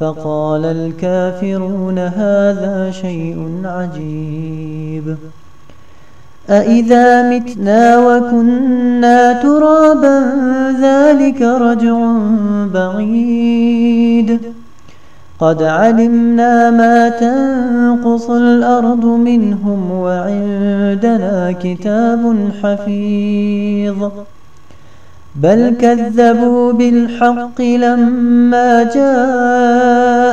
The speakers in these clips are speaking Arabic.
فقال الكافرون هذا شيء عجيب. أإذا متنا وكنا ترابا ذلك رجع بعيد. قد علمنا ما تنقص الأرض منهم وعندنا كتاب حفيظ. بل كذبوا بالحق لما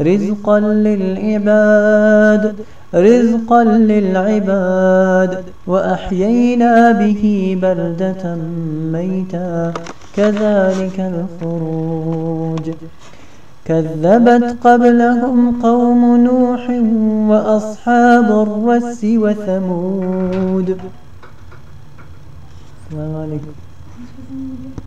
رزقا للعباد رزقا للعباد. وأحيينا به بلدة ميتا. كذلك الخروج. كذبت قبلهم قوم نوح وأصحاب الرس وثمود. السلام عليكم.